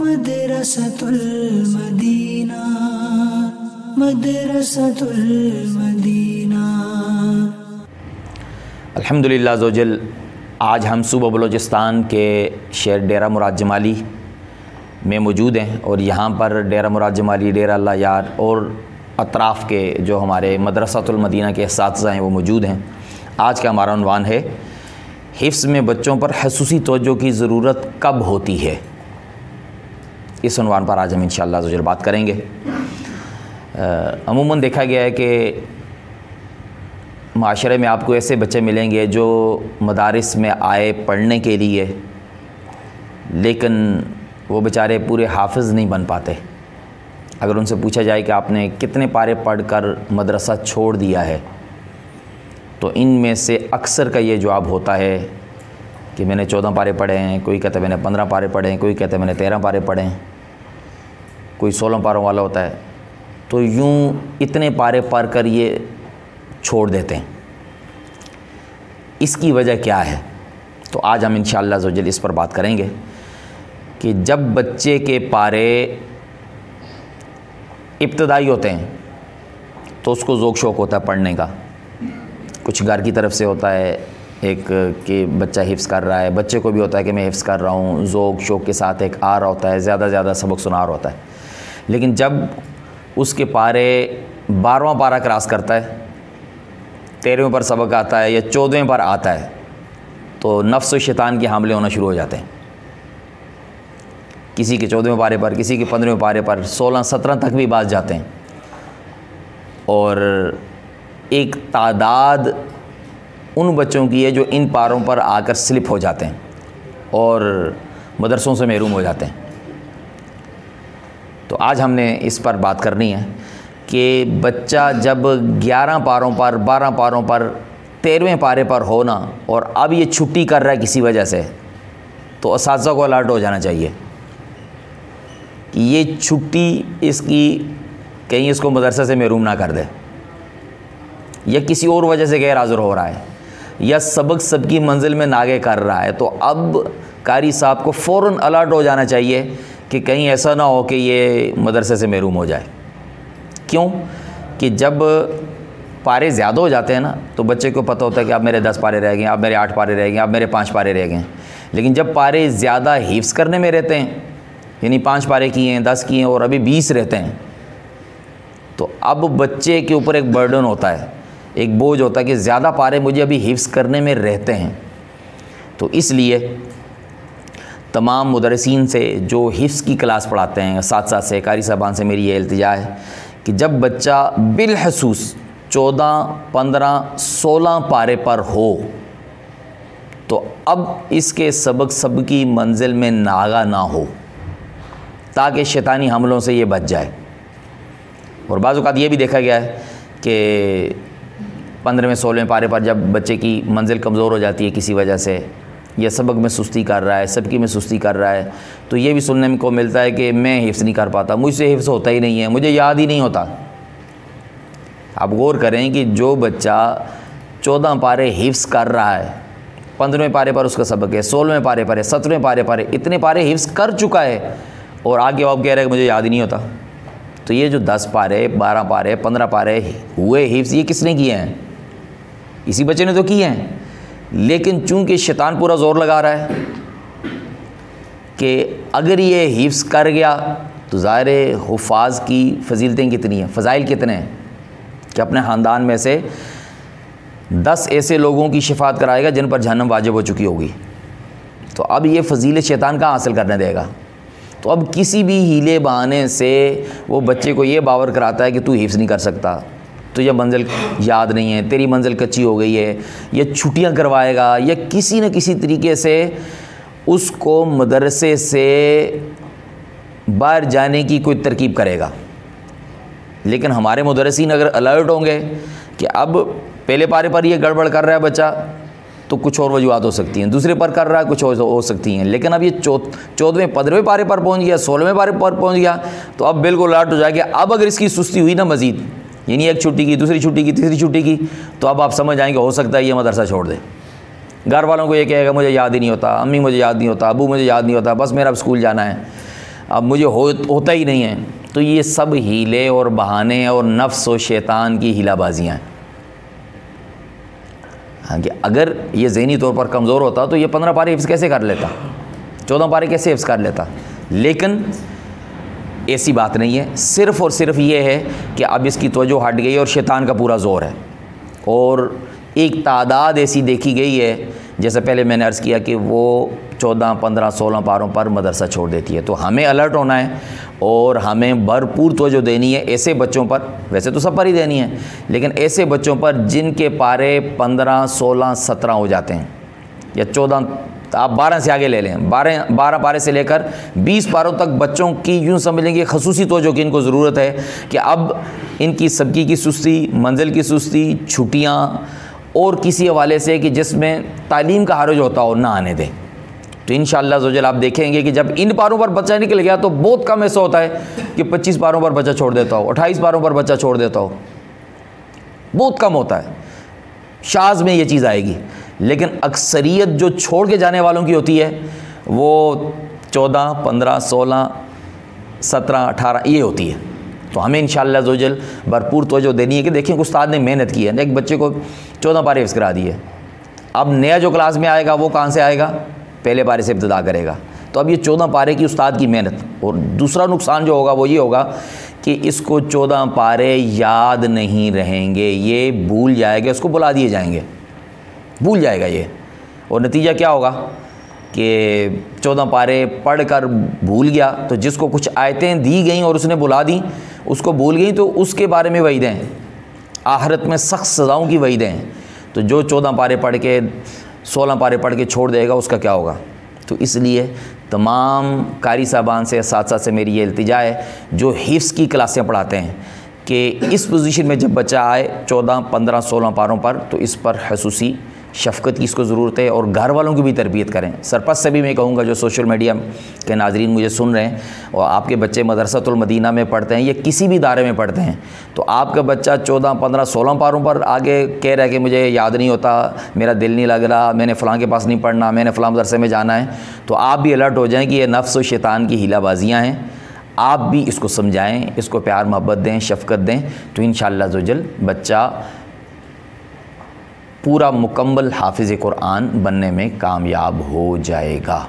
مدرسة المدینہ مدرسة المدینہ الحمد للہ زوجل آج ہم صوبہ بلوچستان کے شہر ڈیرہ مراد جمالی میں موجود ہیں اور یہاں پر ڈیرہ مراد جمالی ڈیرہ اللہ یار اور اطراف کے جو ہمارے مدرسۃ المدینہ کے اساتذہ ہیں وہ موجود ہیں۔ آج کا ہمارا عنوان ہے، حفظ میں بچوں پر خصوصی توجہ کی ضرورت کب ہوتی ہے؟ اس عنوان پر آج ہم انشاءاللہ شاء اللہ بات کریں گے۔ عموماً دیکھا گیا ہے کہ معاشرے میں آپ کو ایسے بچے ملیں گے جو مدارس میں آئے پڑھنے کے لیے، لیکن وہ بیچارے پورے حافظ نہیں بن پاتے۔ اگر ان سے پوچھا جائے کہ آپ نے کتنے پارے پڑھ کر مدرسہ چھوڑ دیا ہے، تو ان میں سے اکثر کا یہ جواب ہوتا ہے کہ میں نے چودہ پارے پڑھے ہیں، کوئی کہتا ہے میں نے پندرہ پارے پڑھے ہیں، کوئی کہتا ہے میں نے تیرہ پارے پڑھے ہیں۔ کوئی سولہ پاروں والا ہوتا ہے۔ تو یوں اتنے پارے پڑھ کر یہ چھوڑ دیتے ہیں۔ اس کی وجہ کیا ہے؟ تو آج ہم انشاءاللہ شاء اللہ اس پر بات کریں گے کہ جب بچے کے پارے ابتدائی ہوتے ہیں، تو اس کو ذوق شوق ہوتا ہے پڑھنے کا۔ کچھ گھر کی طرف سے ہوتا ہے ایک کہ بچہ حفظ کر رہا ہے، بچے کو بھی ہوتا ہے کہ میں حفظ کر رہا ہوں، ذوق، شوق کے ساتھ ایک آ رہا ہوتا ہے، زیادہ زیادہ سبق سنا رہا ہوتا ہے۔ لیکن جب اس کے پارے بارہواں پارہ کراس کرتا ہے، تیرہویں پر سبق آتا ہے یا چودھویں پر آتا ہے، تو نفس و شیطان کے حاملے ہونا شروع ہو جاتے ہیں۔ کسی کے چودھویں پارے پر، کسی کے پندرہویں پارے پر، سولہ، سترہ تک بھی باز جاتے ہیں۔ اور ایک تعداد ان بچوں کی ہے جو ان پاروں پر آ کر سلپ ہو جاتے ہیں اور مدرسوں سے محروم ہو جاتے ہیں۔ تو آج ہم نے اس پر بات کرنی ہے کہ بچہ جب گیارہ پاروں پر، بارہ پاروں پر تیرہویں پارے پر ہونا اور اب یہ چھٹی کر رہا ہے کسی وجہ سے، تو اساتذہ کو الرٹ ہو جانا چاہیے کہ یہ چھٹی اس کی کہیں اس کو مدرسہ سے محروم نہ کر دے یا کسی اور وجہ سے غیر حاضر ہو رہا ہے۔ یا سبق سب کی منزل میں ناگے کر رہا ہے۔ تو اب قاری صاحب کو فوراً الرٹ ہو جانا چاہیے کہ کہیں ایسا نہ ہو کہ یہ مدرسے سے محروم ہو جائے۔ کیوں؟ کہ جب پارے زیادہ ہو جاتے ہیں نا، تو بچے کو پتہ ہوتا ہے کہ اب میرے دس پارے رہ گئے اب میرے آٹھ پارے رہ گئے اب میرے پانچ پارے رہ گئے۔ لیکن جب پارے زیادہ حفظ کرنے میں رہتے ہیں یعنی پانچ پارے کیے ہیں، دس کیے ہیں اور ابھی بیس رہتے ہیں، تو اب بچے کے اوپر ایک برڈن ہوتا ہے۔ ایک بوجھ ہوتا ہے کہ زیادہ پارے مجھے ابھی حفظ کرنے میں رہتے ہیں۔ تو اس لیے تمام مدرسین سے جو حفظ کی کلاس پڑھاتے ہیں، ساتھ ساتھ سے قاری صاحبان سے میری یہ التجا ہے کہ جب بچہ بالحصوص چودہ، پندرہ، سولہ پارے پر ہو، تو اب اس کے سبق سب کی منزل میں ناگا نہ ہو، تاکہ شیطانی حملوں سے یہ بچ جائے۔ اور بعض اوقات یہ بھی دیکھا گیا ہے کہ پندرہویں سولہویں پارے پر جب بچے کی منزل کمزور ہو جاتی ہے کسی وجہ سے، یا سبق میں سستی کر رہا ہے سب کی میں سستی کر رہا ہے، تو یہ بھی سننے کو ملتا ہے کہ میں حفظ نہیں کر پاتا، مجھ سے حفظ ہوتا ہی نہیں ہے، مجھے یاد ہی نہیں ہوتا۔ آپ غور کریں کہ جو بچہ چودہ پارے حفظ کر رہا ہے، پندرہویں پارے پر اس کا سبق ہے، سولہویں پارے پر ہے سترویں پارے پر ہے، اتنے پارے حفظ کر چکا ہے اور آگے آپ کہہ رہے کہ مجھے یاد ہی نہیں ہوتا۔ تو یہ جو دس پارے، بارہ پارے، پندرہ پارے ہوئے حفظ، یہ کس نے کیے ہیں؟ اسی بچے نے تو کیے ہیں۔ لیکن چونکہ شیطان پورا زور لگا رہا ہے کہ اگر یہ حفظ کر گیا تو ظاہر حفاظ کی فضیلتیں کتنی ہیں، فضائل کتنے ہیں کہ اپنے خاندان میں سے دس ایسے لوگوں کی شفات کرائے گا جن پر جہنم واجب ہو چکی ہوگی۔ تو اب یہ فضیل شیطان کہاں حاصل کرنے دے گا؟ تو اب کسی بھی ہیلے بہانے سے وہ بچے کو یہ باور کراتا ہے کہ تو حفظ نہیں کر سکتا۔ تو یہ منزل یاد نہیں ہے، تیری منزل کچی ہو گئی ہے یا چھٹیاں کروائے گا، یا کسی نہ کسی طریقے سے اس کو مدرسے سے باہر جانے کی کوئی ترکیب کرے گا۔ لیکن ہمارے مدرسین اگر الرٹ ہوں گے کہ اب پہلے پارے پر یہ گڑبڑ کر رہا ہے بچہ، تو کچھ اور وجوہات ہو سکتی ہیں۔ دوسرے پر کر رہا ہے، کچھ اور ہو سکتی ہیں۔ لیکن اب یہ چودھویں، پندرہویں پارے پر پہنچ گیا، سولہویں پارے پر پہنچ گیا، تو اب بالکل لاٹ ہو جائے گا اب اگر اس کی سستی ہوئی نا مزید یعنی ایک چھٹی کی، دوسری چھٹی کی، تیسری چھٹی کی، تو اب آپ سمجھ آئیں گے ہو سکتا ہے یہ مدرسہ چھوڑ دے گھر والوں کو یہ کہے گا، مجھے یاد ہی نہیں ہوتا، امی مجھے یاد نہیں ہوتا، ابو مجھے یاد نہیں ہوتا، بس میرا اب اسکول جانا ہے۔ اب مجھے ہوتا ہی نہیں ہے۔ تو یہ سب ہیلے اور بہانے اور نفس و شیطان کی ہیلا بازیاں ہیں۔ ہاں کہ اگر یہ ذہنی طور پر کمزور ہوتا تو یہ پندرہ پارے حفظ کیسے کر لیتا؟ چودہ پارے کیسے حفظ کر لیتا؟ لیکن ایسی بات نہیں ہے۔ صرف اور صرف یہ ہے کہ اب اس کی توجہ ہٹ گئی اور شیطان کا پورا زور ہے۔ اور ایک تعداد ایسی دیکھی گئی ہے، جیسے پہلے میں نے عرض کیا کہ وہ چودہ، پندرہ، سولہ پاروں پر مدرسہ چھوڑ دیتی ہے۔ تو ہمیں الرٹ ہونا ہے اور ہمیں بھرپور توجہ دینی ہے ایسے بچوں پر۔ ویسے تو سب پر ہی دینی ہے، لیکن ایسے بچوں پر جن کے پارے پندرہ، سولہ، سترہ ہو جاتے ہیں یا چودہ تو آپ بارہ سے آگے لے لیں۔ بارہ بارہ پارے سے لے کر بیس پاروں تک بچوں کی یوں سمجھ لیں گے، خصوصی توجہ کی ان کو ضرورت ہے کہ اب ان کی سبکی کی سستی، منزل کی سستی، چھٹیاں اور کسی حوالے سے کہ جس میں تعلیم کا حرج ہوتا ہو نہ آنے دیں۔ تو ان شاء اللہ زوجل آپ دیکھیں گے کہ جب ان پاروں پر بچہ نکل گیا تو بہت کم ایسا ہوتا ہے کہ پچیس پاروں پر بچہ چھوڑ دیتا ہو، اٹھائیس پاروں پر بچہ چھوڑ دیتا ہو۔ بہت کم ہوتا ہے۔ شاز میں یہ چیز آئے گی۔ لیکن اکثریت جو چھوڑ کے جانے والوں کی ہوتی ہے، وہ چودہ، پندرہ، سولہ، سترہ، اٹھارہ، یہ ہوتی ہے۔ تو ہمیں انشاءاللہ شاء زوجل بھرپور توجہ دینی ہے کہ دیکھیں استاد نے محنت کی ہے، ایک بچے کو چودہ پارے حفظ کرا دی ہے اب نیا جو کلاس میں آئے گا، وہ کہاں سے آئے گا؟ پہلے پارے سے ابتدا کرے گا۔ تو اب یہ چودہ پارے کی استاد کی محنت۔ اور دوسرا نقصان جو ہوگا، وہ یہ ہوگا کہ اس کو چودہ پارے یاد نہیں رہیں گے، یہ بھول جائے گا، اس کو بلا دیے جائیں گے۔ بھول جائے گا یہ۔ اور نتیجہ کیا ہوگا کہ چودہ پارے پڑھ کر بھول گیا، تو جس کو کچھ آیتیں دی گئیں اور اس نے بلا دیں اس کو بھول گئیں تو اس کے بارے میں وعیدیں آخرت میں سخت سزاؤں کی وعیدیں تو جو چودہ پارے پڑھ کے، سولہ پارے پڑھ کے چھوڑ دے گا، اس کا کیا ہوگا؟ تو اس لیے تمام قاری صاحبان سے اساتذہ سے میری یہ التجا ہے، جو حفظ کی کلاسیں پڑھاتے ہیں کہ اس پوزیشن میں جب بچہ آئے چودہ، پندرہ، سولہ پاروں پر، تو اس پر خصوصی شفقت کی اس کو ضرورت ہے اور گھر والوں کی بھی تربیت کریں۔ سرپس سے بھی میں کہوں گا جو سوشل میڈیا کے ناظرین مجھے سن رہے ہیں اور آپ کے بچے مدرسۃ المدینہ میں پڑھتے ہیں یا کسی بھی ادارے میں پڑھتے ہیں، تو آپ کا بچہ چودہ، پندرہ، سولہ پاروں پر آگے کہہ رہا ہے کہ مجھے یاد نہیں ہوتا، میرا دل نہیں لگ رہا، میں نے فلاں کے پاس نہیں پڑھنا، میں نے فلاں مدرسے میں جانا ہے۔ تو آپ بھی الرٹ ہو جائیں کہ یہ نفس و شیطان کی ہیلا بازیاں ہیں۔ آپ بھی اس کو سمجھائیں، اس کو پیار محبت دیں، شفقت دیں۔ تو ان شاء اللہ بچہ پورا مکمل حافظ قرآن بننے میں کامیاب ہو جائے گا۔